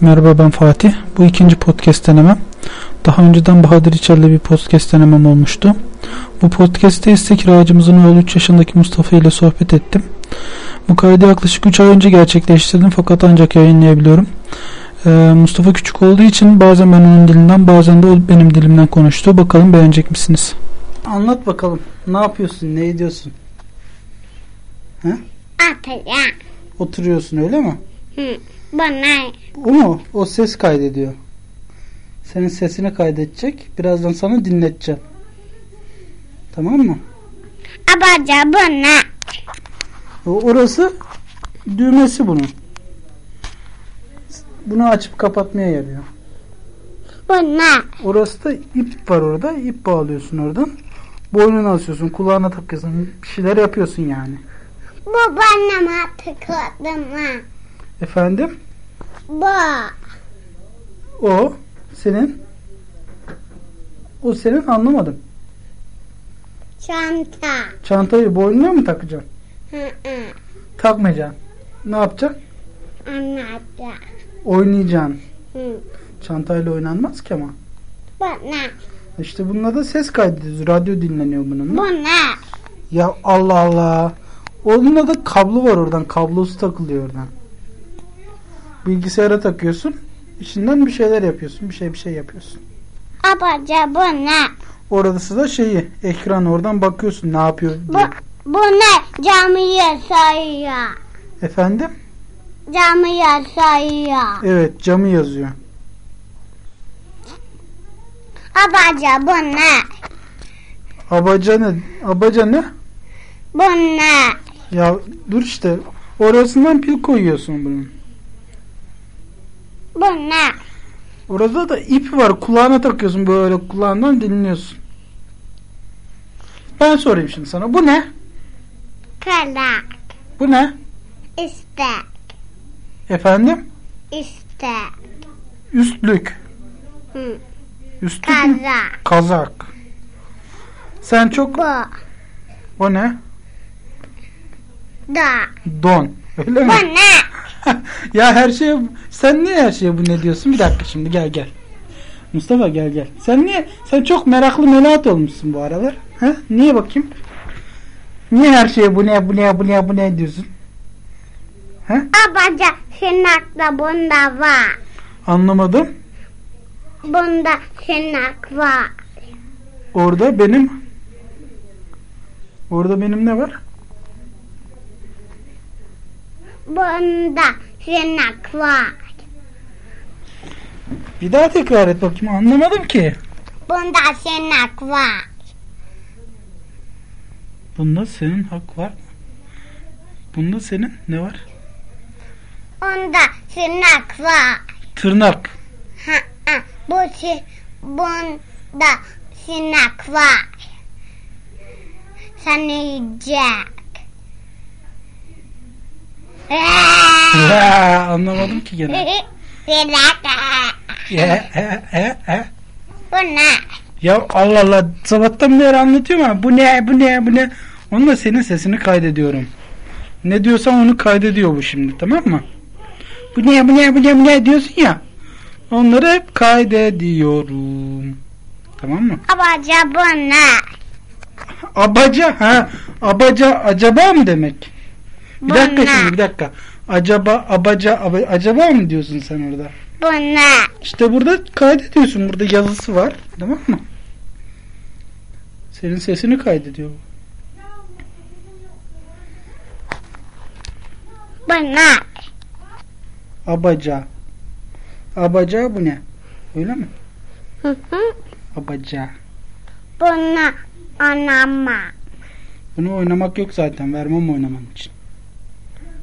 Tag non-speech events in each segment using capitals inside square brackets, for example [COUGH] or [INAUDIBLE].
Merhaba ben Fatih. Bu ikinci podcast denemem. Daha önceden Bahadır İçer'le bir podcast denemem olmuştu. Bu podcast'te ise kiracımızın oğlu 3 yaşındaki Mustafa ile sohbet ettim. Bu kaydı yaklaşık 3 ay önce gerçekleştirdim fakat ancak yayınlayabiliyorum. Ee, Mustafa küçük olduğu için bazen ben onun dilinden bazen de o benim dilimden konuştu. Bakalım beğenecek misiniz? Anlat bakalım. Ne yapıyorsun? Ne ediyorsun? Atacağım. Oturuyorsun öyle mi? Hı. Bana O mu? O ses kaydediyor. Senin sesini kaydedecek. Birazdan sana dinleteceğim. Tamam mı? abaca bana. O- Orası düğmesi bunun. Bunu açıp kapatmaya yarıyor. Bana. Orası da ip var orada. İp bağlıyorsun oradan. Boynuna asıyorsun. Kulağına takıyorsun. Bir şeyler yapıyorsun yani. Mı tıkladım ha? Efendim? Bu. O senin o senin anlamadım. Çanta. Çantayı boynuna mı takacaksın? Hı hı. Takmayacaksın. Ne yapacaksın? Anladım. Oynayacaksın. Hı. Çantayla oynanmaz ki ama. Bana. İşte bununla da ses kaydediyoruz. Radyo dinleniyor bununla. Bana. Ya Allah Allah. Onunla da kablo var oradan. Kablosu takılıyor oradan. Bilgisayara takıyorsun. İçinden bir şeyler yapıyorsun. Bir şey bir şey yapıyorsun. Abaca bana. Orası da şeyi ekran oradan bakıyorsun ne yapıyor Bu, diye. bu ne? Camiye sayıyor. Efendim? Camiye sayıyor. Evet camı yazıyor. Abaca bana. Abaca ne? Abaca ne? Bana. Ya dur işte. Orasından pil koyuyorsun bunun. Bana. Orada da ip var. Kulağına takıyorsun böyle kulağından dinliyorsun. Ben sorayım şimdi sana. Bu ne? Kalak. Bu ne? İstek. Efendim? İstek. Üstlük. Hı. Üstlük? Kazak. Kazak. Sen çok... Bu. O ne? Da. Don. Öyle mi? Bana. [LAUGHS] ya her şeye... Sen niye her şeye bu ne diyorsun? Bir dakika şimdi gel gel. Mustafa gel gel. Sen niye... Sen çok meraklı melahat olmuşsun bu aralar. Ha? Niye bakayım? Niye her şeye bu ne bu ne bu ne bu ne diyorsun? Abaca şınakta bunda var. Anlamadım. Bunda şınak var. Orada benim... Orada benim ne var? Bunda şınak var. Bir daha tekrar et bakayım. Anlamadım ki. Bunda şınak var. Bunda senin hak var mı? Bunda senin ne var? Onda şınak var. Tırnak. Ha, ha. Bu şi, bunda şınak var. Sen yiyecek. Ya, [LAUGHS] anlamadım ki gene. Ya, e, e, e. Bu ne? ya Allah Allah sabahtan beri anlatıyorum ama bu ne bu ne bu ne. Onunla senin sesini kaydediyorum. Ne diyorsan onu kaydediyor bu şimdi tamam mı? Bu ne bu ne bu ne bu ne diyorsun ya. Onları hep kaydediyorum. Tamam mı? Abaca bu ne? Abaca ha abaca acaba mı demek? Bir dakika şimdi bir dakika. Acaba abaca aba- acaba mı diyorsun sen orada? Bu ne? İşte burada kaydediyorsun. Burada yazısı var. Tamam mı? Senin sesini kaydediyor. bu. Bu ne? Abaca. Abaca bu ne? Öyle mi? Hı hı. Abaca. Bunu anama. Bunu oynamak yok zaten. Vermem oynaman için.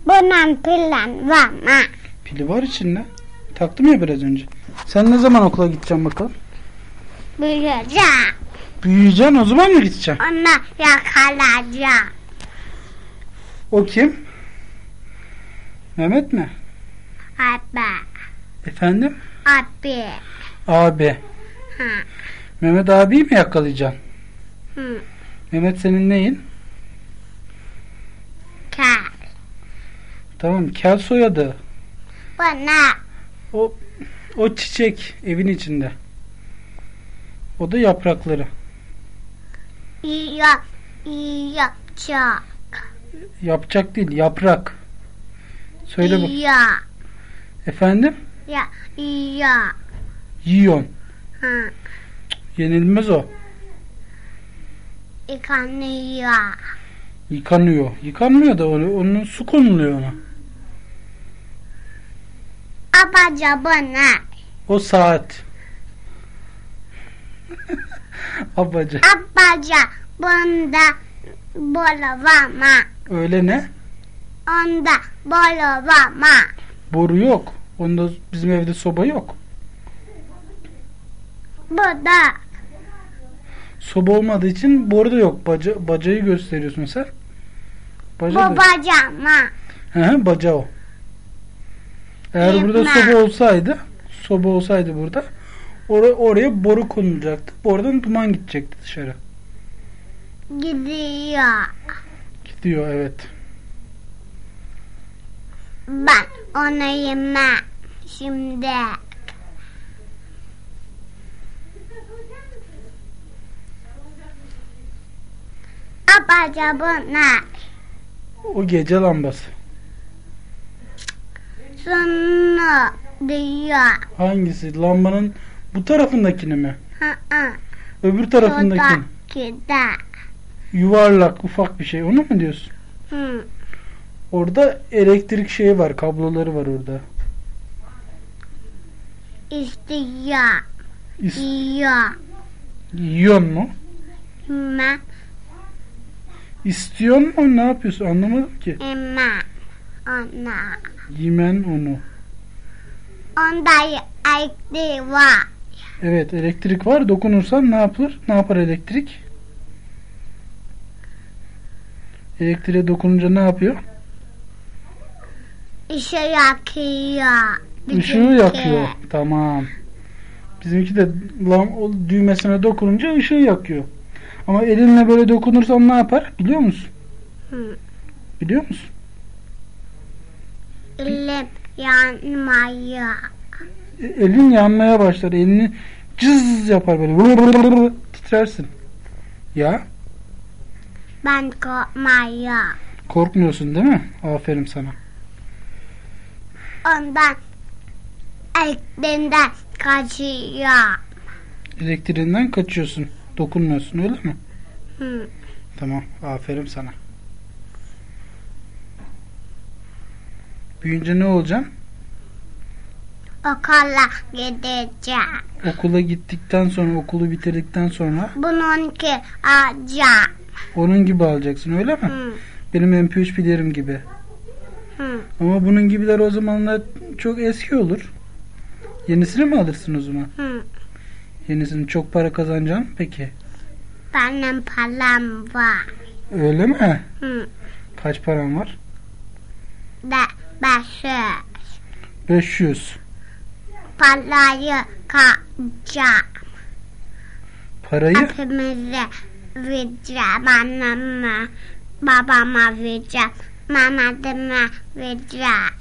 Bunun plan var mı? Pili var içinde. Taktım ya biraz önce. Sen ne zaman okula gideceksin bakalım? Büyüyeceğim. Büyüyeceksin o zaman mı gideceksin? Onu yakalayacağım. O kim? Mehmet mi? Abi. Efendim? Abi. Abi. Ha. Mehmet abiyi mi yakalayacaksın? Hı. Mehmet senin neyin? Kel. Tamam kel soyadı. Bana. O O çiçek evin içinde. O da yaprakları. Ya, yapacak. Yapacak değil yaprak. Söyle bak. Ya, Efendim? ya, ya. Yiyon. Ha, Yenilmez o. yıkanıyor. Yıkanıyor. Yıkanmıyor da onu, onun su konuluyor ona. Abaca bana. O saat. Abaca. Abaca bunda bolavama. Öyle ne? Onda bolavama. Boru yok. Onda bizim evde soba yok. Bu da Soba olmadığı için boru da yok. Baca, bacayı gösteriyorsun sen. Baca da- babacama. Hı hı, baca o. Eğer burada soba olsaydı, soba olsaydı burada, or- oraya boru konulacaktı. Borudan duman gidecekti dışarı. Gidiyor. Gidiyor evet. Ben onu yemem. Şimdi. Abaca bunlar. O gece lambası. Sunu diyor. Hangisi? Lambanın bu tarafındakini mi? Hı hı. Öbür tarafındakini. Şuradaki Yuvarlak, ufak bir şey. Onu mu diyorsun? Hı. Orada elektrik şeyi var, kabloları var orada. İstiyor. İs- Yiyor. yiyor mu? Ben İstiyor mu? Ne yapıyorsun? Anlamadım ki. yemem. Ona. Yemen onu. Onda ekli var. Evet, elektrik var. Dokunursan ne yapılır? Ne yapar elektrik? Elektriğe dokununca ne yapıyor? Işığı yakıyor. Işığı Bizimki. yakıyor. Tamam. Bizimki de lam o düğmesine dokununca ışığı yakıyor. Ama elinle böyle dokunursan ne yapar? Biliyor musun? Hı. Biliyor musun? Elim yanmıyor. E, Elin yanmaya başlar. Elini cız yapar böyle. Vır vır vır Titrersin. Ya Ben korkmuyorum. korkmuyorsun değil mi? Aferin sana. Ondan elinden kaçıyor. Elektriğinden kaçıyorsun. Dokunmuyorsun öyle mi? Hı. Tamam. Aferin sana. Büyüyünce ne olacaksın? Okula gideceğim. Okula gittikten sonra, okulu bitirdikten sonra? Bunun ki alacağım. Onun gibi alacaksın öyle mi? Hı. Benim MP3 pilerim gibi. Hı. Ama bunun gibiler o zamanlar çok eski olur. Yenisini mi alırsın o zaman? Hı. Yenisini çok para kazanacaksın peki. Benim param var. Öyle mi? Hı. Kaç param var? Da 500. 500. Parayı kapacağım. Parayı? Hepimize vereceğim anneme, babama vereceğim, Mehmet'ime vereceğim.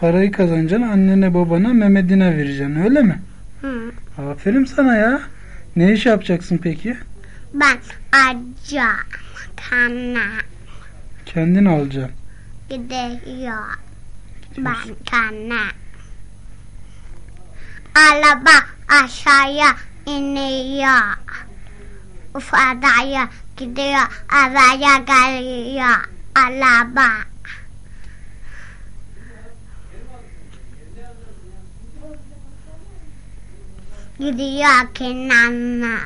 Parayı kazanacaksın annene babana Mehmet'ine vereceksin öyle mi? Hı. Aferin sana ya. Ne iş yapacaksın peki? Ben alacağım. Tamam. Kendin alacaksın. Gidiyor. Ben kana. Araba aşağıya iniyor. Ufadaya gidiyor. Araya geliyor. Araba. Gidiyor kenarına.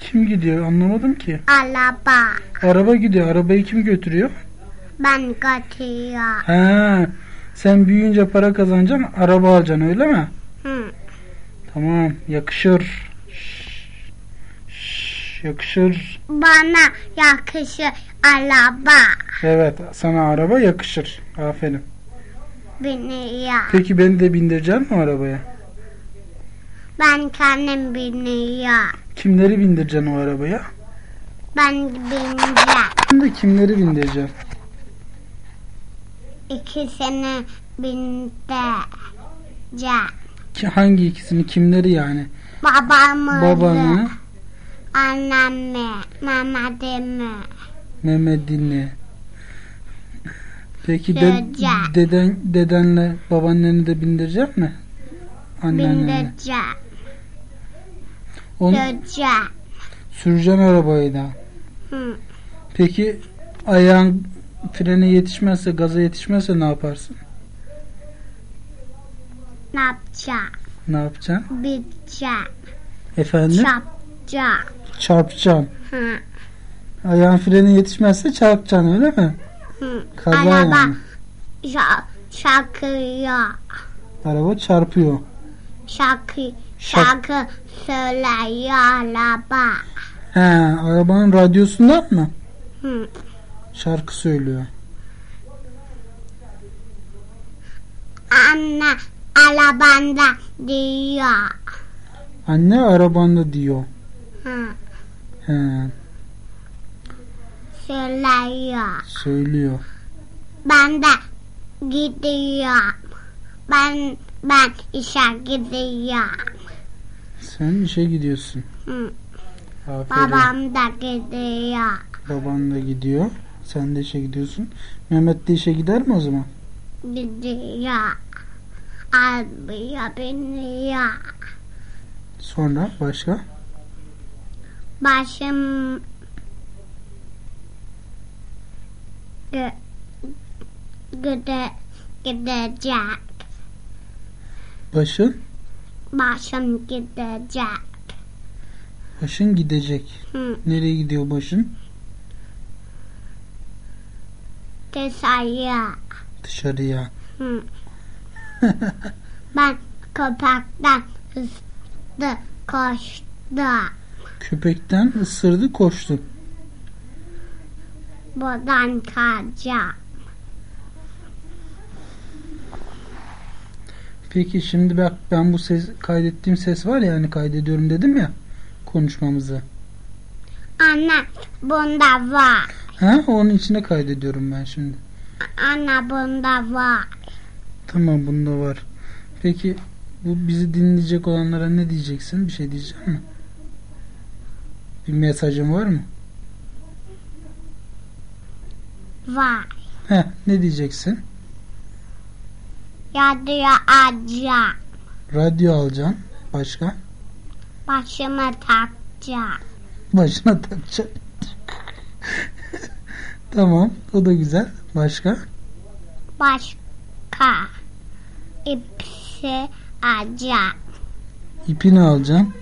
Kim gidiyor anlamadım ki. Araba. Araba gidiyor. Arabayı kim götürüyor? Ben götürüyor. Ha, sen büyüyünce para kazanacaksın, araba alacaksın öyle mi? Hı. Tamam, yakışır. Şş, şş, yakışır. Bana yakışır araba. Evet, sana araba yakışır. Aferin. Biniyor. Peki beni de bindireceksin mi arabaya? Ben kendim biniyor. Kimleri bindireceksin o arabaya? Ben bineceğim. Ben de kimleri bindireceksin? İkisini bindireceğim. Ki hangi ikisini kimleri yani? Babamı. Babanı, Annemi. Mehmet'imi. Mehmet'ini. Peki de, Süreceğim. deden dedenle babaanneni de bindirecek mi? Annenle. Bindireceğim. Onu Süreceğim. süreceksin arabayı da. Hı. Peki ayağın frene yetişmezse, gaza yetişmezse ne yaparsın? Ne yapacağım? Ne yapacaksın? Biteceğim. Efendim? Çapacağım. Çarpacaksın. Hı. Ayağın frene yetişmezse çarpacaksın öyle mi? Hı. Kaza Araba yani. şa- şarkıyor. Araba çarpıyor. Şarkı, Şark- şarkı söylüyor araba. He, arabanın radyosundan mı? Hı. Şarkı söylüyor. Anne arabanda diyor. Anne arabanda diyor. Hı. He, Söylüyor. söylüyor. Ben de gidiyorum. Ben ben işe gidiyorum. Sen işe gidiyorsun. Hı. Aferin. Babam da gidiyor. Baban da gidiyor. Sen de işe gidiyorsun. Mehmet de işe gider mi o zaman? Gidiyor. Almıyor biniyor. Sonra başka? Başım gide, gidecek. Başın? Başım gidecek. Başın gidecek. Hı. Nereye gidiyor başın? Dışarıya. Dışarıya. Hı. [LAUGHS] ben köpekten hızlı koştum. Köpekten ısırdı koştu. Buradan kaçacağım. Peki şimdi bak ben bu ses kaydettiğim ses var ya hani kaydediyorum dedim ya konuşmamızı. Anne bunda var. Ha onun içine kaydediyorum ben şimdi. Anne bunda var. Tamam bunda var. Peki bu bizi dinleyecek olanlara ne diyeceksin? Bir şey diyecek mi? Bir mesajın var mı? Var. Heh, ne diyeceksin? Radyo açacağım. Radyo alacaksın. Başka? Başıma takacağım. Başına takacaksın. [LAUGHS] tamam. O da güzel. Başka? Başka ipsi açacağım. İpini alacaksın.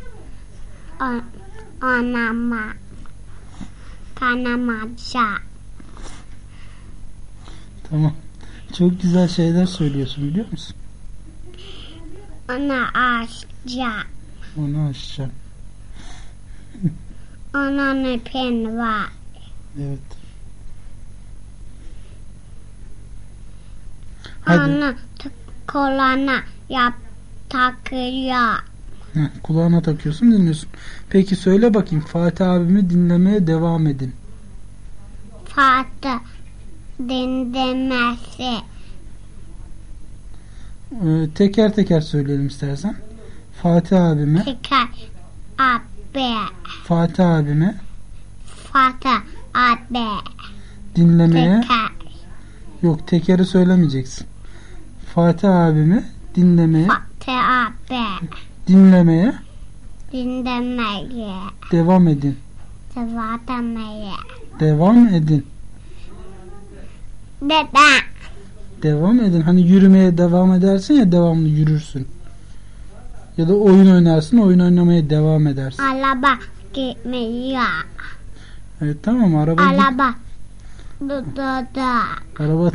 O- Anama. Kanamacağım. Tamam. Çok güzel şeyler söylüyorsun biliyor musun? Ona açacağım. Onu açacaksın. [LAUGHS] Onun ipin var. Evet. T- kolana yap takıyor. Heh, kulağına takıyorsun dinliyorsun. Peki söyle bakayım Fatih abimi dinlemeye devam edin. Fatih dinlemesi. Ee, teker teker söyleyelim istersen. Fatih abime, Teker abi. Fatih abime Fatih abi. dinlemeye Teker. yok tekeri söylemeyeceksin. Fatih abimi dinlemeye Fatih abi. dinlemeye Dinlemeye. devam edin. Sıvadamaya. Devam edin. Dede. Devam edin. Hani yürümeye devam edersin ya devamlı yürürsün. Ya da oyun oynarsın oyun oynamaya devam edersin. Araba gitmiyor. Evet tamam araba Araba. Araba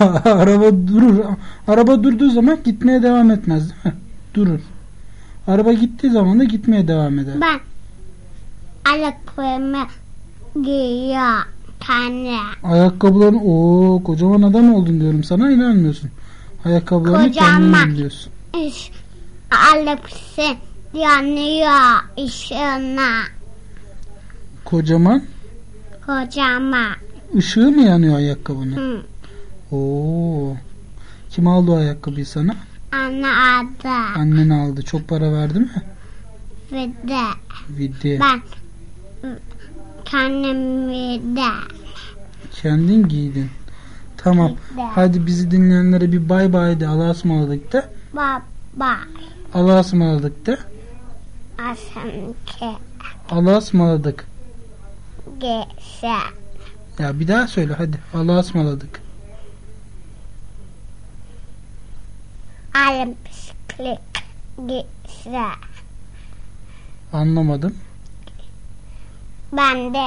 [LAUGHS] araba durur. Araba durduğu zaman gitmeye devam etmez değil mi? Durur. Araba gittiği zaman da gitmeye devam eder. Ben ayakkabımı giyiyor. Tane. Ayakkabıların o kocaman adam oldun diyorum sana inanmıyorsun. Ayakkabılarını Kocaman. biliyorsun. İş, ayakkabısı yanıyor ışığına. Kocaman Kocaman. Işığı mı yanıyor ayakkabının? Hı. Oo. Kim aldı o ayakkabıyı sana? Anne aldı. Annen aldı. Çok para verdi mi? Ve de Vidi. ben kendim de. Kendin giydin. Tamam. de. Hadi bizi dinleyenlere bir bay bay de. Allah'a ısmarladık de. Baba. Allah'a ısmarladık de. Asamke. Allah'a ısmarladık. Gese. Ya bir daha söyle hadi. Allah'a ısmarladık. Anlamadım. Ben de.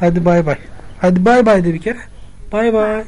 Hadi bay bay. Hadi bay bay de bir kere. Bay bay.